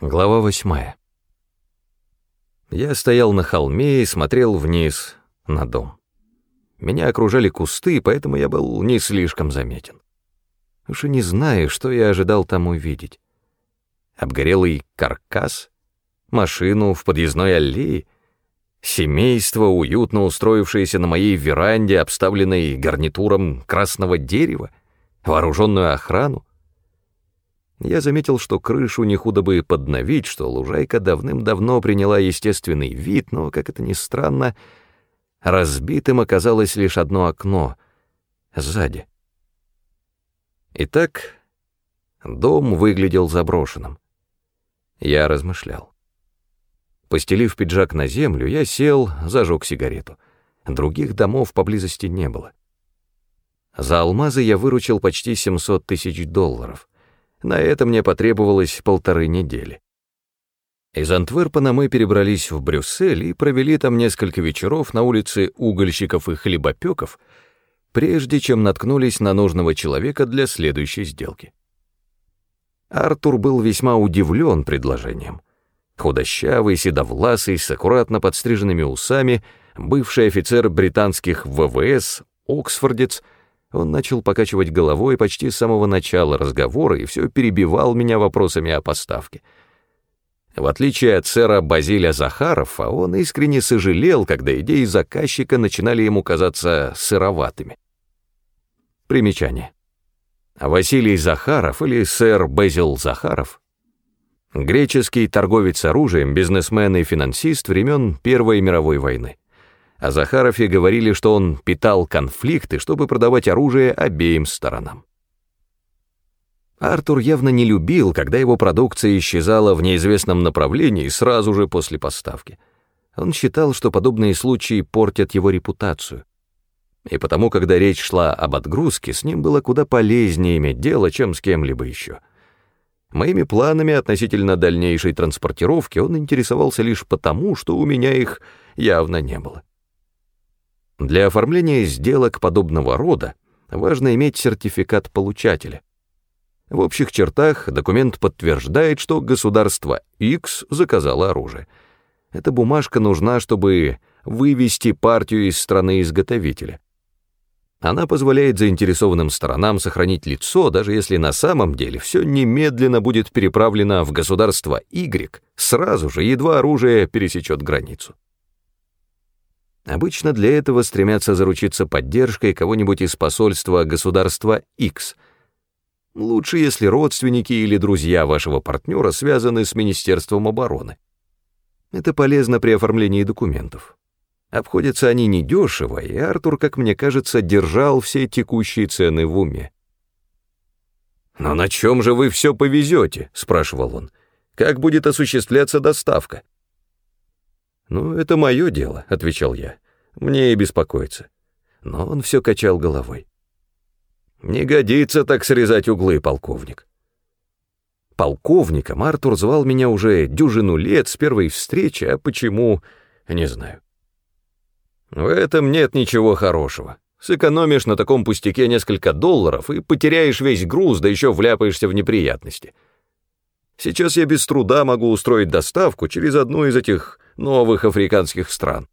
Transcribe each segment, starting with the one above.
Глава восьмая. Я стоял на холме и смотрел вниз на дом. Меня окружали кусты, поэтому я был не слишком заметен. Уж и не знаю, что я ожидал там увидеть. Обгорелый каркас, машину в подъездной аллее, семейство, уютно устроившееся на моей веранде, обставленной гарнитуром красного дерева, вооруженную охрану, я заметил, что крышу не худо бы подновить, что лужайка давным-давно приняла естественный вид, но, как это ни странно, разбитым оказалось лишь одно окно — сзади. Итак, дом выглядел заброшенным. Я размышлял. Постелив пиджак на землю, я сел, зажег сигарету. Других домов поблизости не было. За алмазы я выручил почти 700 тысяч долларов — на это мне потребовалось полторы недели. Из Антверпена мы перебрались в Брюссель и провели там несколько вечеров на улице угольщиков и хлебопеков, прежде чем наткнулись на нужного человека для следующей сделки. Артур был весьма удивлен предложением. Худощавый, седовласый, с аккуратно подстриженными усами, бывший офицер британских ВВС, Оксфордец — он начал покачивать головой почти с самого начала разговора и все перебивал меня вопросами о поставке. В отличие от сэра Базиля Захарова, он искренне сожалел, когда идеи заказчика начинали ему казаться сыроватыми. Примечание. Василий Захаров или сэр Базил Захаров — греческий торговец оружием, бизнесмен и финансист времен Первой мировой войны. О Захарове говорили, что он питал конфликты, чтобы продавать оружие обеим сторонам. Артур явно не любил, когда его продукция исчезала в неизвестном направлении сразу же после поставки. Он считал, что подобные случаи портят его репутацию. И потому, когда речь шла об отгрузке, с ним было куда полезнее иметь дело, чем с кем-либо еще. Моими планами относительно дальнейшей транспортировки он интересовался лишь потому, что у меня их явно не было. Для оформления сделок подобного рода важно иметь сертификат получателя. В общих чертах документ подтверждает, что государство X заказало оружие. Эта бумажка нужна, чтобы вывести партию из страны-изготовителя. Она позволяет заинтересованным сторонам сохранить лицо, даже если на самом деле все немедленно будет переправлено в государство Y, сразу же, едва оружие пересечет границу. Обычно для этого стремятся заручиться поддержкой кого-нибудь из посольства государства X. Лучше, если родственники или друзья вашего партнера связаны с Министерством обороны. Это полезно при оформлении документов. Обходятся они недешево, и Артур, как мне кажется, держал все текущие цены в уме. «Но на чем же вы все повезете?» — спрашивал он. «Как будет осуществляться доставка?» «Ну, это мое дело», — отвечал я. «Мне и беспокоиться». Но он все качал головой. «Не годится так срезать углы, полковник». Полковником Артур звал меня уже дюжину лет с первой встречи, а почему, не знаю. В этом нет ничего хорошего. Сэкономишь на таком пустяке несколько долларов и потеряешь весь груз, да еще вляпаешься в неприятности. Сейчас я без труда могу устроить доставку через одну из этих новых африканских стран.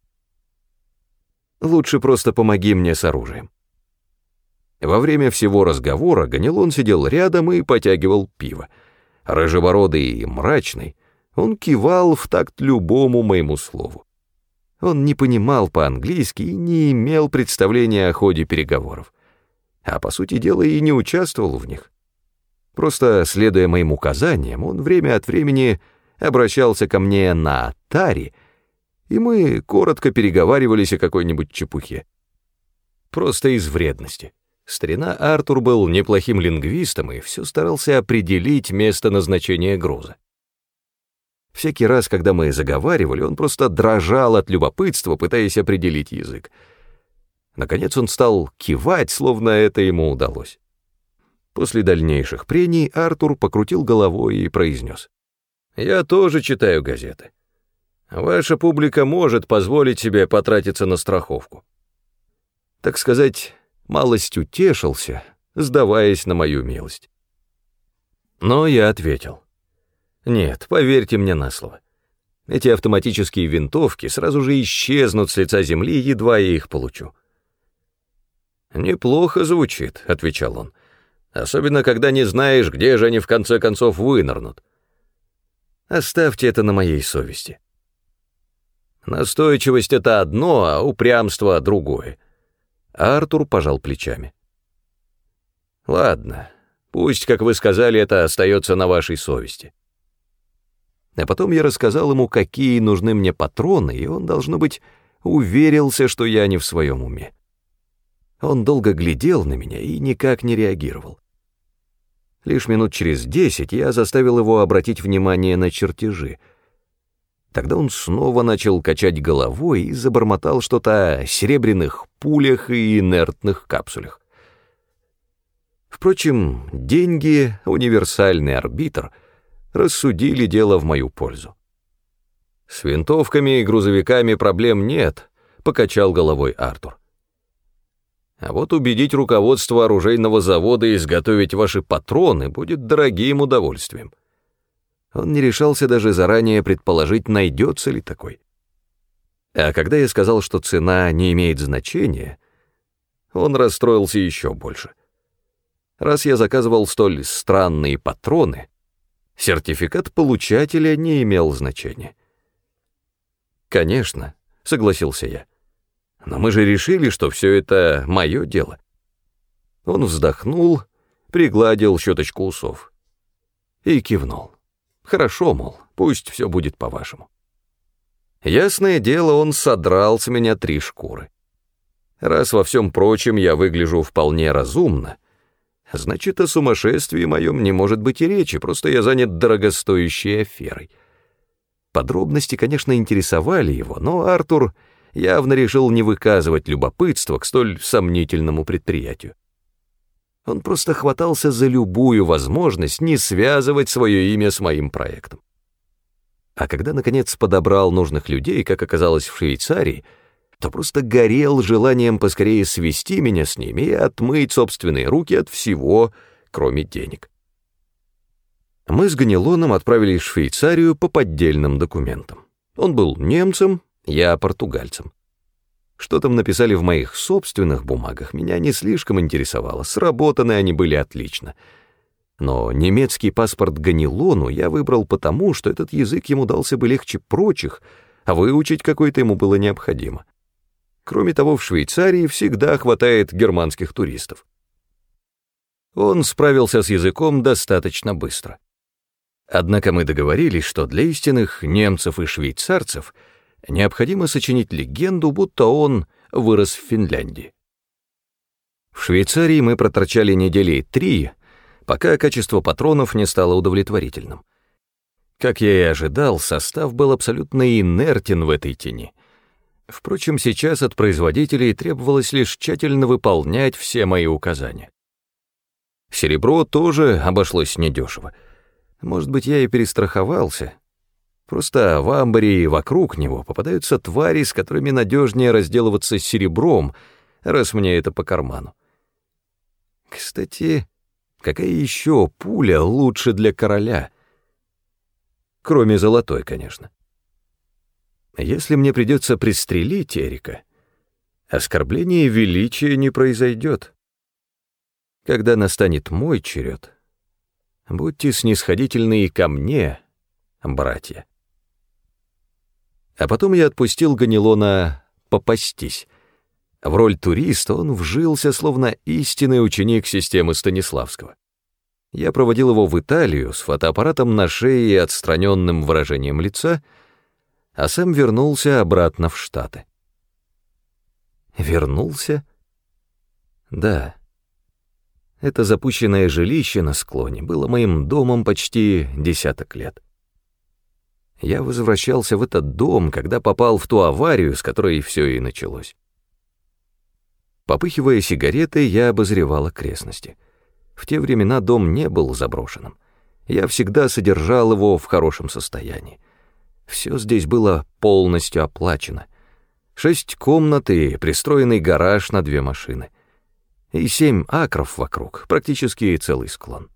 Лучше просто помоги мне с оружием. Во время всего разговора Ганилон сидел рядом и потягивал пиво. Рыжебородый и мрачный, он кивал в такт любому моему слову. Он не понимал по-английски и не имел представления о ходе переговоров. А по сути дела и не участвовал в них. Просто, следуя моим указаниям, он время от времени обращался ко мне на «тари», и мы коротко переговаривались о какой-нибудь чепухе. Просто из вредности. Старина Артур был неплохим лингвистом и все старался определить место назначения груза. Всякий раз, когда мы заговаривали, он просто дрожал от любопытства, пытаясь определить язык. Наконец он стал кивать, словно это ему удалось. После дальнейших прений Артур покрутил головой и произнес. «Я тоже читаю газеты. Ваша публика может позволить себе потратиться на страховку. Так сказать, малость утешился, сдаваясь на мою милость. Но я ответил. Нет, поверьте мне на слово. Эти автоматические винтовки сразу же исчезнут с лица земли, едва я их получу. «Неплохо звучит», — отвечал он, «особенно когда не знаешь, где же они в конце концов вынырнут. Оставьте это на моей совести». Настойчивость — это одно, а упрямство — другое. Артур пожал плечами. Ладно, пусть, как вы сказали, это остается на вашей совести. А потом я рассказал ему, какие нужны мне патроны, и он, должно быть, уверился, что я не в своем уме. Он долго глядел на меня и никак не реагировал. Лишь минут через десять я заставил его обратить внимание на чертежи — Тогда он снова начал качать головой и забормотал что-то о серебряных пулях и инертных капсулях. Впрочем, деньги, универсальный арбитр, рассудили дело в мою пользу. «С винтовками и грузовиками проблем нет», — покачал головой Артур. «А вот убедить руководство оружейного завода изготовить ваши патроны будет дорогим удовольствием». Он не решался даже заранее предположить, найдется ли такой. А когда я сказал, что цена не имеет значения, он расстроился еще больше. Раз я заказывал столь странные патроны, сертификат получателя не имел значения. «Конечно», — согласился я. «Но мы же решили, что все это мое дело». Он вздохнул, пригладил щеточку усов и кивнул. Хорошо, мол, пусть все будет по-вашему. Ясное дело, он содрал с меня три шкуры. Раз во всем прочем я выгляжу вполне разумно, значит, о сумасшествии моем не может быть и речи, просто я занят дорогостоящей аферой. Подробности, конечно, интересовали его, но Артур явно решил не выказывать любопытства к столь сомнительному предприятию. Он просто хватался за любую возможность не связывать свое имя с моим проектом. А когда, наконец, подобрал нужных людей, как оказалось в Швейцарии, то просто горел желанием поскорее свести меня с ними и отмыть собственные руки от всего, кроме денег. Мы с Ганилоном отправились в Швейцарию по поддельным документам. Он был немцем, я португальцем. Что там написали в моих собственных бумагах, меня не слишком интересовало, сработаны они были отлично. Но немецкий паспорт Ганилону я выбрал потому, что этот язык ему дался бы легче прочих, а выучить какой-то ему было необходимо. Кроме того, в Швейцарии всегда хватает германских туристов. Он справился с языком достаточно быстро. Однако мы договорились, что для истинных немцев и швейцарцев — необходимо сочинить легенду, будто он вырос в Финляндии. В Швейцарии мы проторчали недели три, пока качество патронов не стало удовлетворительным. Как я и ожидал, состав был абсолютно инертен в этой тени. Впрочем, сейчас от производителей требовалось лишь тщательно выполнять все мои указания. Серебро тоже обошлось недешево. Может быть, я и перестраховался, Просто в амбаре и вокруг него попадаются твари, с которыми надежнее разделываться серебром, раз мне это по карману. Кстати, какая еще пуля лучше для короля? Кроме золотой, конечно. Если мне придется пристрелить Эрика, оскорбление величия не произойдет. Когда настанет мой черед, будьте снисходительны и ко мне, братья. А потом я отпустил Ганилона попастись. В роль туриста он вжился, словно истинный ученик системы Станиславского. Я проводил его в Италию с фотоаппаратом на шее и отстраненным выражением лица, а сам вернулся обратно в Штаты. Вернулся? Да. Это запущенное жилище на склоне было моим домом почти десяток лет. Я возвращался в этот дом, когда попал в ту аварию, с которой все и началось. Попыхивая сигаретой, я обозревал окрестности. В те времена дом не был заброшенным. Я всегда содержал его в хорошем состоянии. Все здесь было полностью оплачено. Шесть комнат и пристроенный гараж на две машины. И семь акров вокруг, практически целый склон.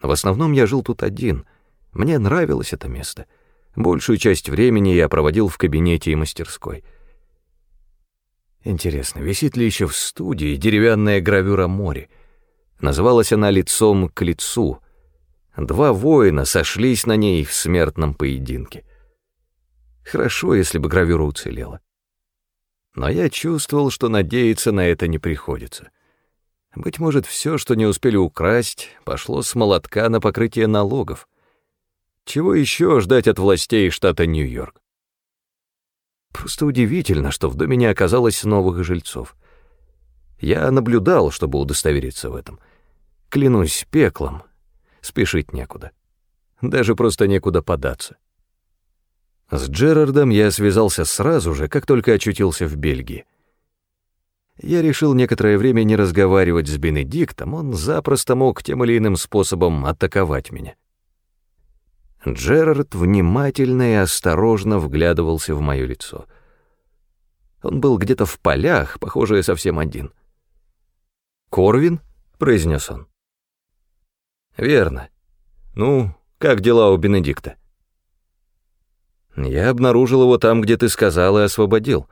В основном я жил тут один — Мне нравилось это место. Большую часть времени я проводил в кабинете и мастерской. Интересно, висит ли еще в студии деревянная гравюра море? Называлась она «Лицом к лицу». Два воина сошлись на ней в смертном поединке. Хорошо, если бы гравюра уцелела. Но я чувствовал, что надеяться на это не приходится. Быть может, все, что не успели украсть, пошло с молотка на покрытие налогов. Чего еще ждать от властей штата Нью-Йорк? Просто удивительно, что в доме не оказалось новых жильцов. Я наблюдал, чтобы удостовериться в этом. Клянусь пеклом, спешить некуда. Даже просто некуда податься. С Джерардом я связался сразу же, как только очутился в Бельгии. Я решил некоторое время не разговаривать с Бенедиктом, он запросто мог тем или иным способом атаковать меня. Джерард внимательно и осторожно вглядывался в мое лицо. Он был где-то в полях, похоже, совсем один. «Корвин?» — произнес он. «Верно. Ну, как дела у Бенедикта?» «Я обнаружил его там, где ты сказал, и освободил».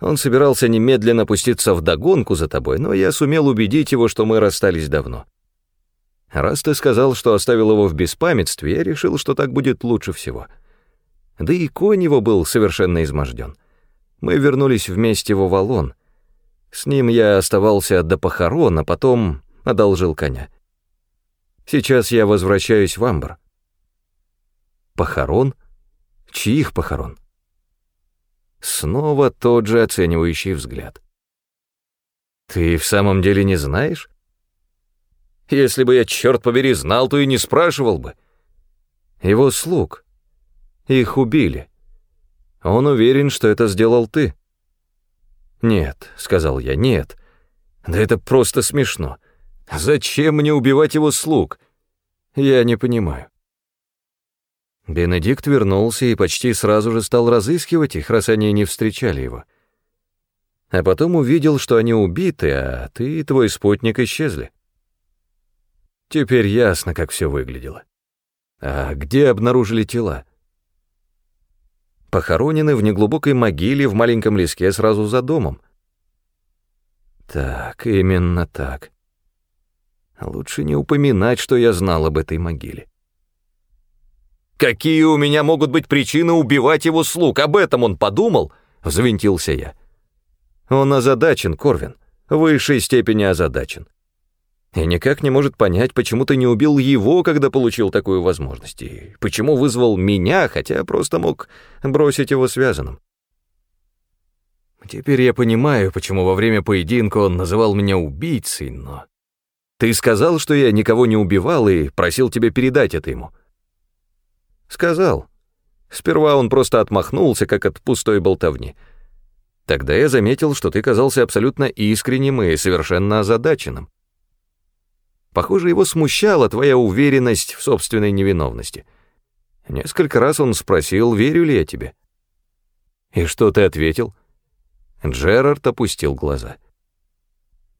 Он собирался немедленно пуститься в догонку за тобой, но я сумел убедить его, что мы расстались давно. Раз ты сказал, что оставил его в беспамятстве, я решил, что так будет лучше всего. Да и конь его был совершенно изможден. Мы вернулись вместе в Овалон. С ним я оставался до похорон, а потом одолжил коня. Сейчас я возвращаюсь в Амбр. Похорон? Чьих похорон? Снова тот же оценивающий взгляд. «Ты в самом деле не знаешь?» «Если бы я, черт побери, знал, то и не спрашивал бы». «Его слуг. Их убили. Он уверен, что это сделал ты». «Нет», — сказал я, — «нет. Да это просто смешно. Зачем мне убивать его слуг? Я не понимаю». Бенедикт вернулся и почти сразу же стал разыскивать их, раз они не встречали его. А потом увидел, что они убиты, а ты и твой спутник исчезли. Теперь ясно, как все выглядело. А где обнаружили тела? Похоронены в неглубокой могиле в маленьком леске сразу за домом. Так, именно так. Лучше не упоминать, что я знал об этой могиле. Какие у меня могут быть причины убивать его слуг? Об этом он подумал?» — взвинтился я. Он озадачен, Корвин, в высшей степени озадачен. И никак не может понять, почему ты не убил его, когда получил такую возможность, и почему вызвал меня, хотя просто мог бросить его связанным. Теперь я понимаю, почему во время поединка он называл меня убийцей, но... Ты сказал, что я никого не убивал и просил тебя передать это ему. Сказал. Сперва он просто отмахнулся, как от пустой болтовни. Тогда я заметил, что ты казался абсолютно искренним и совершенно озадаченным. Похоже, его смущала твоя уверенность в собственной невиновности. Несколько раз он спросил, верю ли я тебе. И что ты ответил? Джерард опустил глаза.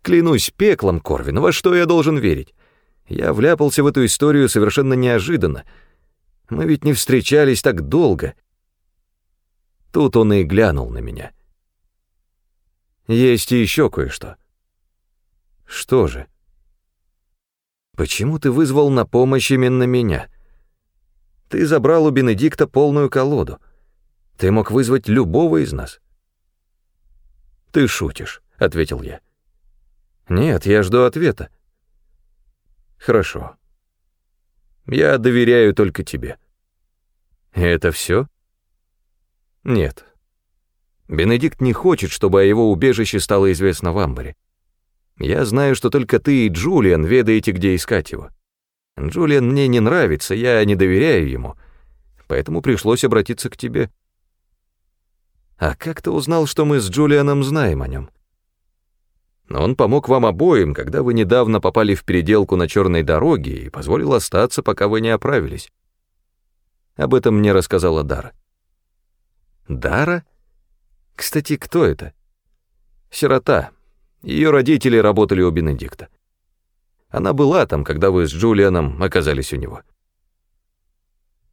Клянусь пеклом, Корвин, во что я должен верить? Я вляпался в эту историю совершенно неожиданно — мы ведь не встречались так долго. Тут он и глянул на меня. Есть и еще кое-что. Что же? Почему ты вызвал на помощь именно меня? Ты забрал у Бенедикта полную колоду. Ты мог вызвать любого из нас. Ты шутишь, ответил я. Нет, я жду ответа. Хорошо. Я доверяю только тебе. Это все? Нет. Бенедикт не хочет, чтобы о его убежище стало известно в Амбаре. Я знаю, что только ты и Джулиан ведаете, где искать его. Джулиан мне не нравится, я не доверяю ему, поэтому пришлось обратиться к тебе. А как ты узнал, что мы с Джулианом знаем о нем? Он помог вам обоим, когда вы недавно попали в переделку на черной дороге и позволил остаться, пока вы не оправились. Об этом мне рассказала Дара. Дара? Кстати, кто это? Сирота. Ее родители работали у Бенедикта. Она была там, когда вы с Джулианом оказались у него.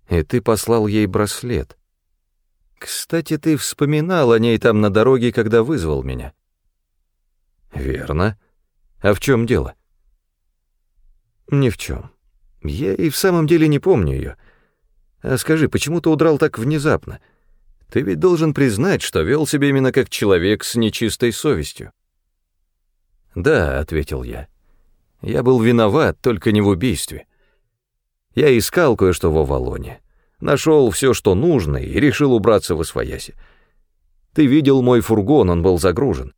И ты послал ей браслет. Кстати, ты вспоминал о ней там на дороге, когда вызвал меня. Верно. А в чем дело? Ни в чем. Я и в самом деле не помню ее. А скажи, почему ты удрал так внезапно? Ты ведь должен признать, что вел себя именно как человек с нечистой совестью. Да, ответил я. Я был виноват, только не в убийстве. Я искал кое-что в Авалоне. Нашел все, что нужно, и решил убраться в Освояси. Ты видел мой фургон, он был загружен.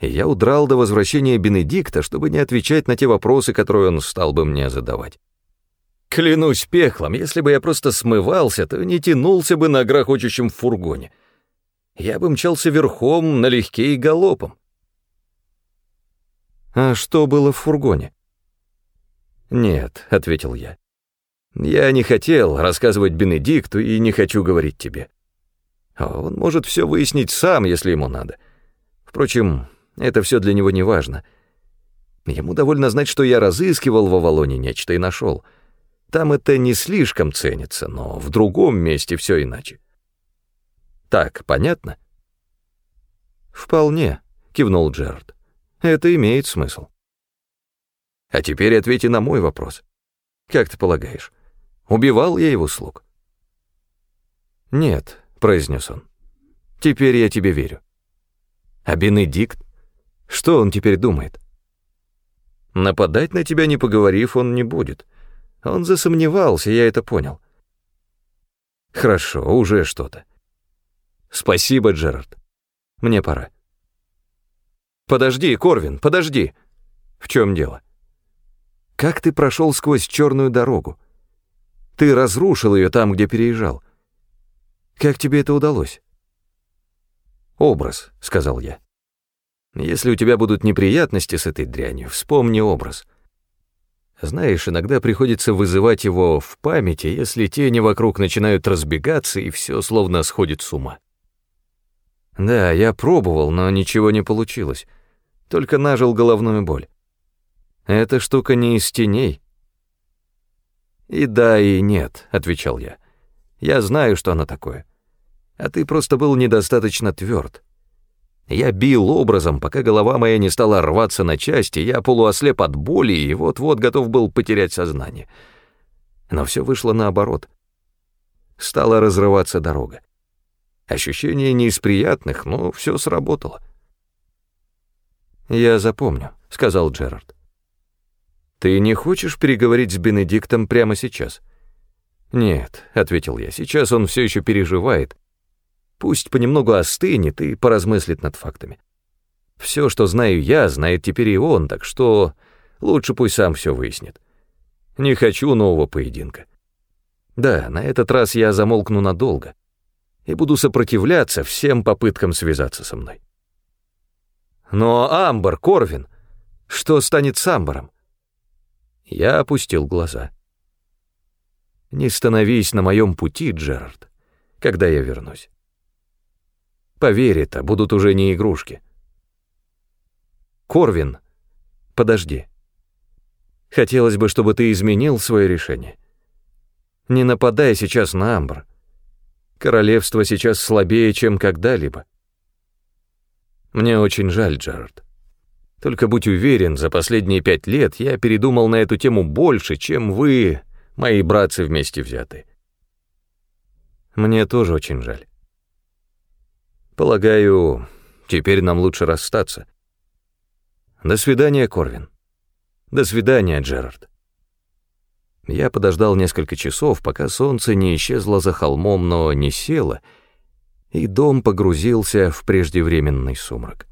И я удрал до возвращения Бенедикта, чтобы не отвечать на те вопросы, которые он стал бы мне задавать. Клянусь пеклом, если бы я просто смывался, то не тянулся бы на грохочущем фургоне. Я бы мчался верхом, налегке и галопом. «А что было в фургоне?» «Нет», — ответил я. «Я не хотел рассказывать Бенедикту и не хочу говорить тебе. Он может все выяснить сам, если ему надо. Впрочем, это все для него не важно. Ему довольно знать, что я разыскивал в Авалоне нечто и нашел. Там это не слишком ценится, но в другом месте все иначе. Так, понятно? Вполне, кивнул Джерард. Это имеет смысл. А теперь ответи на мой вопрос. Как ты полагаешь, убивал я его слуг? Нет, произнес он. Теперь я тебе верю. А Бенедикт? Что он теперь думает? Нападать на тебя, не поговорив, он не будет. Он засомневался, я это понял. Хорошо, уже что-то. Спасибо, Джерард. Мне пора. Подожди, Корвин, подожди. В чем дело? Как ты прошел сквозь черную дорогу? Ты разрушил ее там, где переезжал. Как тебе это удалось? Образ, сказал я. Если у тебя будут неприятности с этой дрянью, вспомни образ. Знаешь, иногда приходится вызывать его в памяти, если тени вокруг начинают разбегаться, и все словно сходит с ума. Да, я пробовал, но ничего не получилось. Только нажил головную боль. Эта штука не из теней. И да, и нет, отвечал я. Я знаю, что она такое. А ты просто был недостаточно тверд. Я бил образом, пока голова моя не стала рваться на части, я полуослеп от боли и вот-вот готов был потерять сознание. Но все вышло наоборот. Стала разрываться дорога. Ощущение не из приятных, но все сработало. «Я запомню», — сказал Джерард. «Ты не хочешь переговорить с Бенедиктом прямо сейчас?» «Нет», — ответил я, — «сейчас он все еще переживает, Пусть понемногу остынет и поразмыслит над фактами. Все, что знаю я, знает теперь и он, так что лучше пусть сам все выяснит. Не хочу нового поединка. Да, на этот раз я замолкну надолго и буду сопротивляться всем попыткам связаться со мной. Но Амбар, Корвин, что станет с Амбаром? Я опустил глаза. Не становись на моем пути, Джерард, когда я вернусь. Поверь это, будут уже не игрушки. Корвин, подожди. Хотелось бы, чтобы ты изменил свое решение. Не нападай сейчас на Амбр. Королевство сейчас слабее, чем когда-либо. Мне очень жаль, Джерард. Только будь уверен, за последние пять лет я передумал на эту тему больше, чем вы, мои братцы вместе взятые. Мне тоже очень жаль. Полагаю, теперь нам лучше расстаться. До свидания, Корвин. До свидания, Джерард. Я подождал несколько часов, пока солнце не исчезло за холмом, но не село, и дом погрузился в преждевременный сумрак.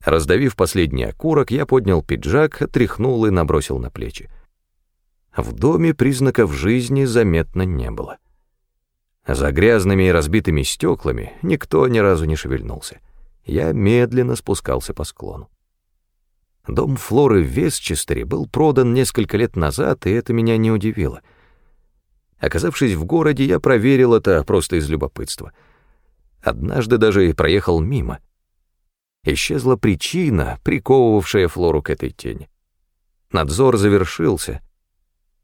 Раздавив последний окурок, я поднял пиджак, отряхнул и набросил на плечи. В доме признаков жизни заметно не было. За грязными и разбитыми стеклами никто ни разу не шевельнулся. Я медленно спускался по склону. Дом Флоры в Вестчестере был продан несколько лет назад, и это меня не удивило. Оказавшись в городе, я проверил это просто из любопытства. Однажды даже и проехал мимо. Исчезла причина, приковывавшая Флору к этой тени. Надзор завершился.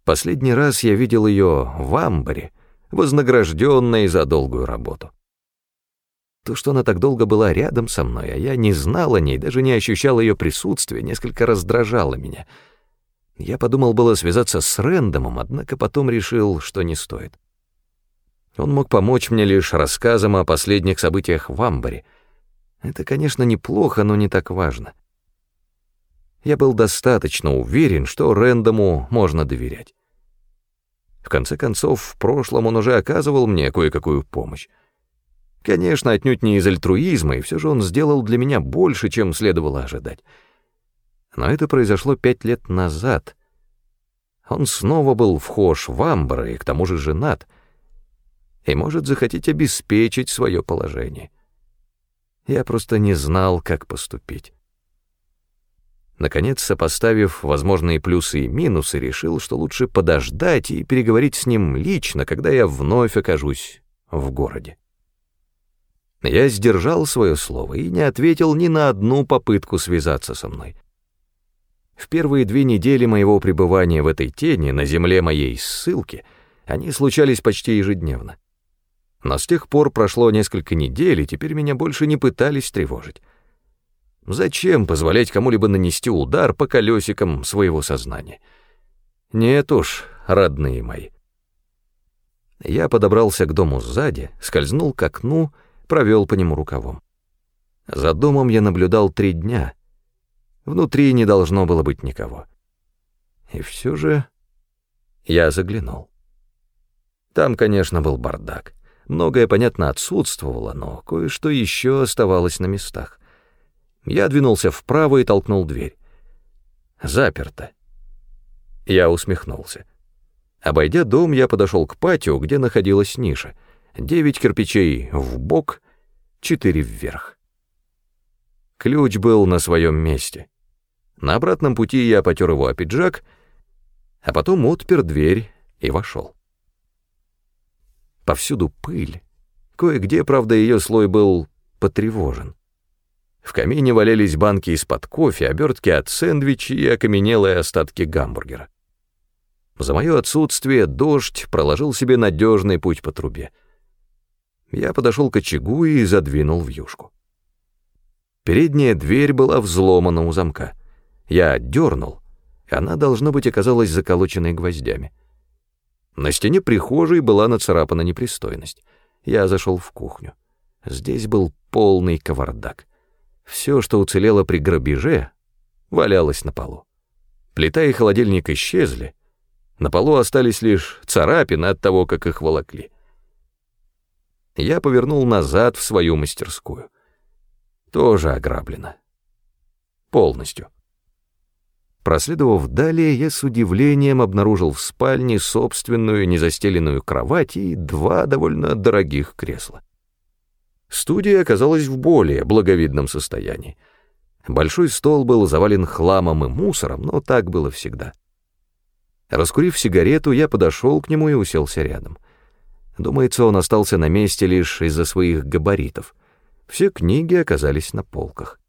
Последний раз я видел ее в амбаре, вознагражденной за долгую работу. То, что она так долго была рядом со мной, а я не знал о ней, даже не ощущал ее присутствия, несколько раздражало меня. Я подумал было связаться с Рэндомом, однако потом решил, что не стоит. Он мог помочь мне лишь рассказом о последних событиях в Амбаре. Это, конечно, неплохо, но не так важно. Я был достаточно уверен, что Рэндому можно доверять. В конце концов, в прошлом он уже оказывал мне кое-какую помощь. Конечно, отнюдь не из альтруизма, и все же он сделал для меня больше, чем следовало ожидать. Но это произошло пять лет назад. Он снова был вхож в Амбра и к тому же женат, и может захотеть обеспечить свое положение. Я просто не знал, как поступить. Наконец, сопоставив возможные плюсы и минусы, решил, что лучше подождать и переговорить с ним лично, когда я вновь окажусь в городе. Я сдержал свое слово и не ответил ни на одну попытку связаться со мной. В первые две недели моего пребывания в этой тени, на земле моей ссылки, они случались почти ежедневно. Но с тех пор прошло несколько недель, и теперь меня больше не пытались тревожить. Зачем позволять кому-либо нанести удар по колесикам своего сознания? Нет уж, родные мои. Я подобрался к дому сзади, скользнул к окну, провел по нему рукавом. За домом я наблюдал три дня. Внутри не должно было быть никого. И все же я заглянул. Там, конечно, был бардак. Многое, понятно, отсутствовало, но кое-что еще оставалось на местах. Я двинулся вправо и толкнул дверь. Заперто. Я усмехнулся. Обойдя дом, я подошел к патио, где находилась ниша. Девять кирпичей в бок, четыре вверх. Ключ был на своем месте. На обратном пути я потер его о пиджак, а потом отпер дверь и вошел. Повсюду пыль. Кое-где, правда, ее слой был потревожен. В камине валялись банки из-под кофе, обертки от сэндвичей и окаменелые остатки гамбургера. За мое отсутствие дождь проложил себе надежный путь по трубе. Я подошел к очагу и задвинул вьюшку. Передняя дверь была взломана у замка. Я дернул, и она, должно быть, оказалась заколоченной гвоздями. На стене прихожей была нацарапана непристойность. Я зашел в кухню. Здесь был полный кавардак. Все, что уцелело при грабеже, валялось на полу. Плита и холодильник исчезли. На полу остались лишь царапины от того, как их волокли. Я повернул назад в свою мастерскую. Тоже ограблено. Полностью. Проследовав далее, я с удивлением обнаружил в спальне собственную незастеленную кровать и два довольно дорогих кресла. Студия оказалась в более благовидном состоянии. Большой стол был завален хламом и мусором, но так было всегда. Раскурив сигарету, я подошел к нему и уселся рядом. Думается, он остался на месте лишь из-за своих габаритов. Все книги оказались на полках.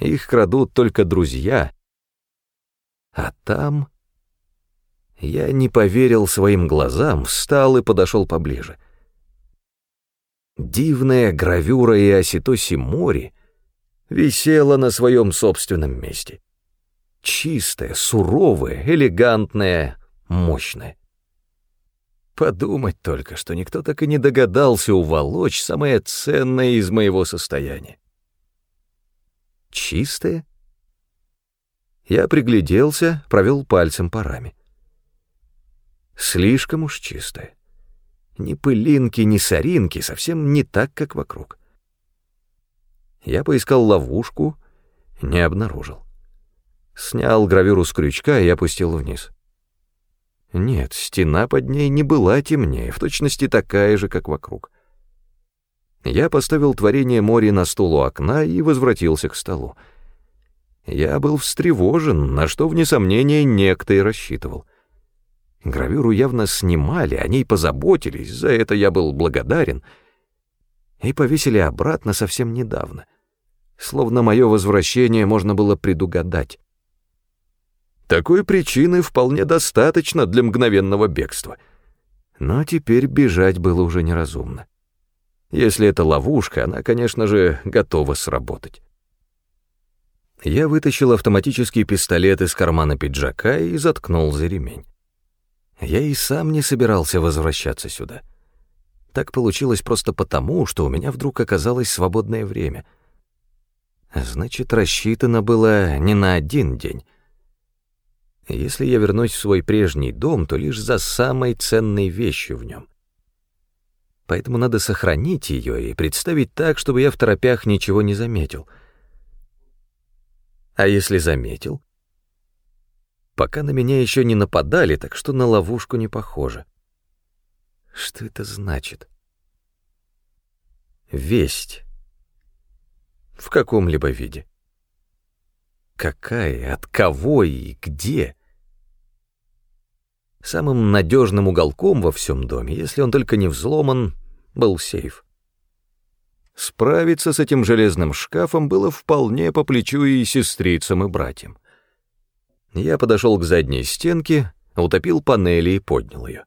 Их крадут только друзья. А там... Я не поверил своим глазам, встал и подошел поближе — Дивная гравюра Иоситоси Мори висела на своем собственном месте. Чистая, суровая, элегантная, мощная. Подумать только, что никто так и не догадался уволочь самое ценное из моего состояния. Чистая? Я пригляделся, провел пальцем по раме. Слишком уж чистая. Ни пылинки, ни соринки, совсем не так, как вокруг. Я поискал ловушку, не обнаружил. Снял гравюру с крючка и опустил вниз. Нет, стена под ней не была темнее, в точности такая же, как вокруг. Я поставил творение моря на стул у окна и возвратился к столу. Я был встревожен, на что, вне сомнения, некто и рассчитывал — Гравюру явно снимали, о ней позаботились, за это я был благодарен, и повесили обратно совсем недавно. Словно мое возвращение можно было предугадать. Такой причины вполне достаточно для мгновенного бегства. Но теперь бежать было уже неразумно. Если это ловушка, она, конечно же, готова сработать. Я вытащил автоматический пистолет из кармана пиджака и заткнул за ремень. Я и сам не собирался возвращаться сюда. Так получилось просто потому, что у меня вдруг оказалось свободное время. Значит, рассчитано было не на один день. Если я вернусь в свой прежний дом, то лишь за самой ценной вещью в нем. Поэтому надо сохранить ее и представить так, чтобы я в торопях ничего не заметил. А если заметил? Пока на меня еще не нападали, так что на ловушку не похоже. Что это значит? Весть. В каком-либо виде. Какая, от кого и где? Самым надежным уголком во всем доме, если он только не взломан, был сейф. Справиться с этим железным шкафом было вполне по плечу и сестрицам, и братьям. Я подошел к задней стенке, утопил панели и поднял ее.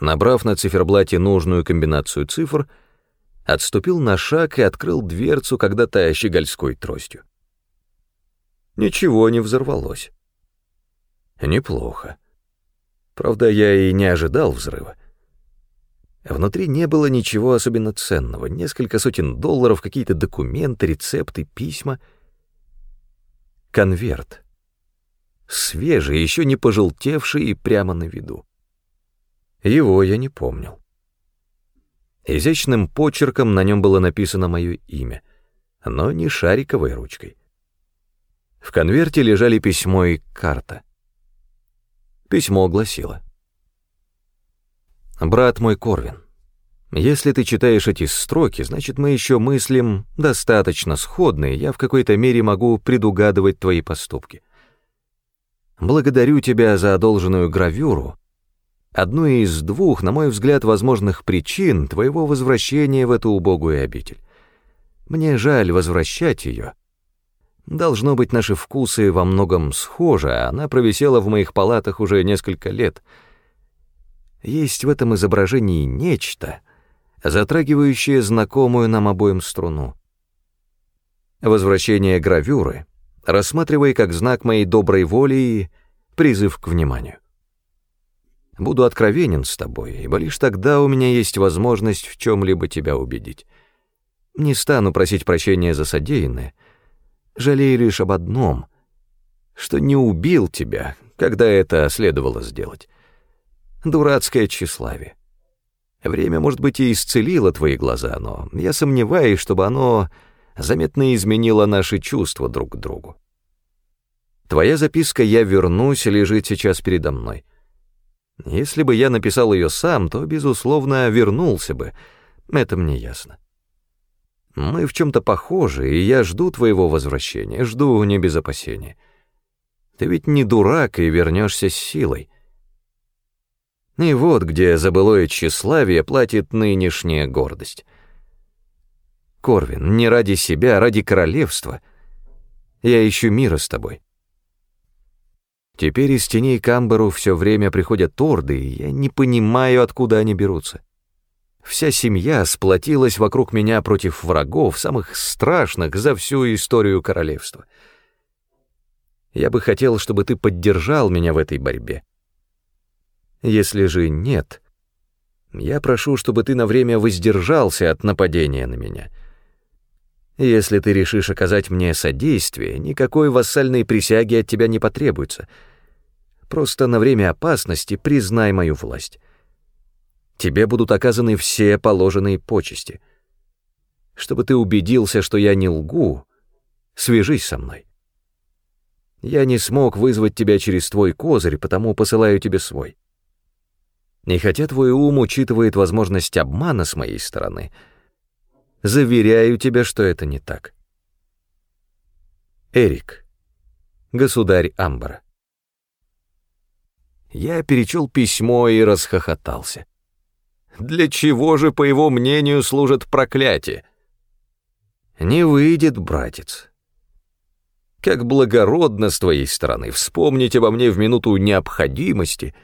Набрав на циферблате нужную комбинацию цифр, отступил на шаг и открыл дверцу когда-то щегольской тростью. Ничего не взорвалось. Неплохо. Правда, я и не ожидал взрыва. Внутри не было ничего особенно ценного. Несколько сотен долларов, какие-то документы, рецепты, письма. Конверт. Свежий, еще не пожелтевший и прямо на виду. Его я не помнил. Изящным почерком на нем было написано мое имя, но не шариковой ручкой. В конверте лежали письмо и карта. Письмо гласило. «Брат мой Корвин, если ты читаешь эти строки, значит, мы еще мыслим достаточно сходно, и я в какой-то мере могу предугадывать твои поступки. Благодарю тебя за одолженную гравюру, одну из двух, на мой взгляд, возможных причин твоего возвращения в эту убогую обитель. Мне жаль возвращать ее. Должно быть, наши вкусы во многом схожи, а она провисела в моих палатах уже несколько лет. Есть в этом изображении нечто, затрагивающее знакомую нам обоим струну. Возвращение гравюры рассматривай как знак моей доброй воли и призыв к вниманию. Буду откровенен с тобой, ибо лишь тогда у меня есть возможность в чем-либо тебя убедить. Не стану просить прощения за содеянное, жалею лишь об одном, что не убил тебя, когда это следовало сделать. Дурацкое тщеславие. Время, может быть, и исцелило твои глаза, но я сомневаюсь, чтобы оно заметно изменило наши чувства друг к другу. Твоя записка «Я вернусь» лежит сейчас передо мной — если бы я написал ее сам, то, безусловно, вернулся бы. Это мне ясно. Мы в чем-то похожи, и я жду твоего возвращения, жду не без опасения. Ты ведь не дурак и вернешься с силой. И вот где за былое тщеславие платит нынешняя гордость. Корвин, не ради себя, а ради королевства. Я ищу мира с тобой. Теперь из теней Камберу все время приходят орды, и я не понимаю, откуда они берутся. Вся семья сплотилась вокруг меня против врагов, самых страшных за всю историю королевства. Я бы хотел, чтобы ты поддержал меня в этой борьбе. Если же нет, я прошу, чтобы ты на время воздержался от нападения на меня. Если ты решишь оказать мне содействие, никакой вассальной присяги от тебя не потребуется — Просто на время опасности признай мою власть. Тебе будут оказаны все положенные почести. Чтобы ты убедился, что я не лгу, свяжись со мной. Я не смог вызвать тебя через твой козырь, потому посылаю тебе свой. И хотя твой ум учитывает возможность обмана с моей стороны, заверяю тебя, что это не так. Эрик, государь Амбара. Я перечел письмо и расхохотался. Для чего же, по его мнению, служат проклятия? Не выйдет, братец. Как благородно с твоей стороны вспомнить обо мне в минуту необходимости.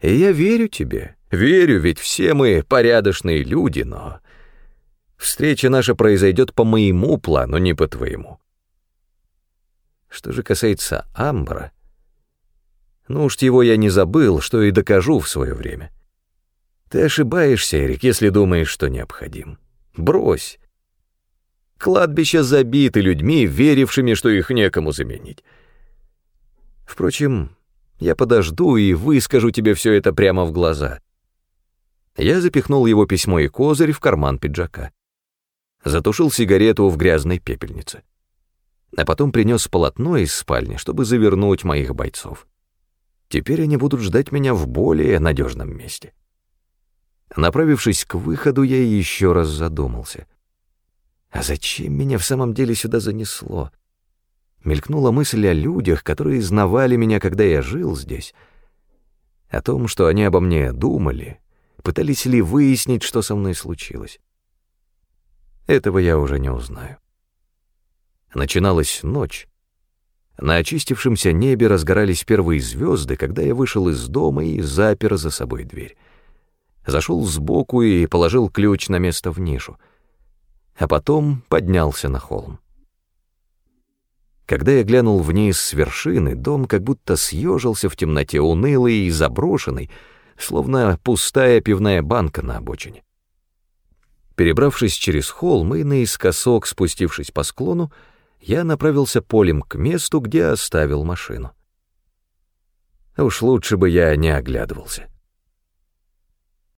И я верю тебе, верю, ведь все мы порядочные люди, но... Встреча наша произойдет по моему плану, не по твоему. Что же касается Амбра, ну уж его я не забыл, что и докажу в свое время. Ты ошибаешься, Эрик, если думаешь, что необходим. Брось. Кладбища забиты людьми, верившими, что их некому заменить. Впрочем, я подожду и выскажу тебе все это прямо в глаза. Я запихнул его письмо и козырь в карман пиджака. Затушил сигарету в грязной пепельнице. А потом принес полотно из спальни, чтобы завернуть моих бойцов. Теперь они будут ждать меня в более надежном месте. Направившись к выходу, я еще раз задумался. А зачем меня в самом деле сюда занесло? Мелькнула мысль о людях, которые знавали меня, когда я жил здесь, о том, что они обо мне думали, пытались ли выяснить, что со мной случилось. Этого я уже не узнаю. Начиналась ночь. На очистившемся небе разгорались первые звезды, когда я вышел из дома и запер за собой дверь зашел сбоку и положил ключ на место в нишу, а потом поднялся на холм. Когда я глянул вниз с вершины, дом как будто съежился в темноте, унылый и заброшенный, словно пустая пивная банка на обочине. Перебравшись через холм и наискосок спустившись по склону, я направился полем к месту, где оставил машину. Уж лучше бы я не оглядывался.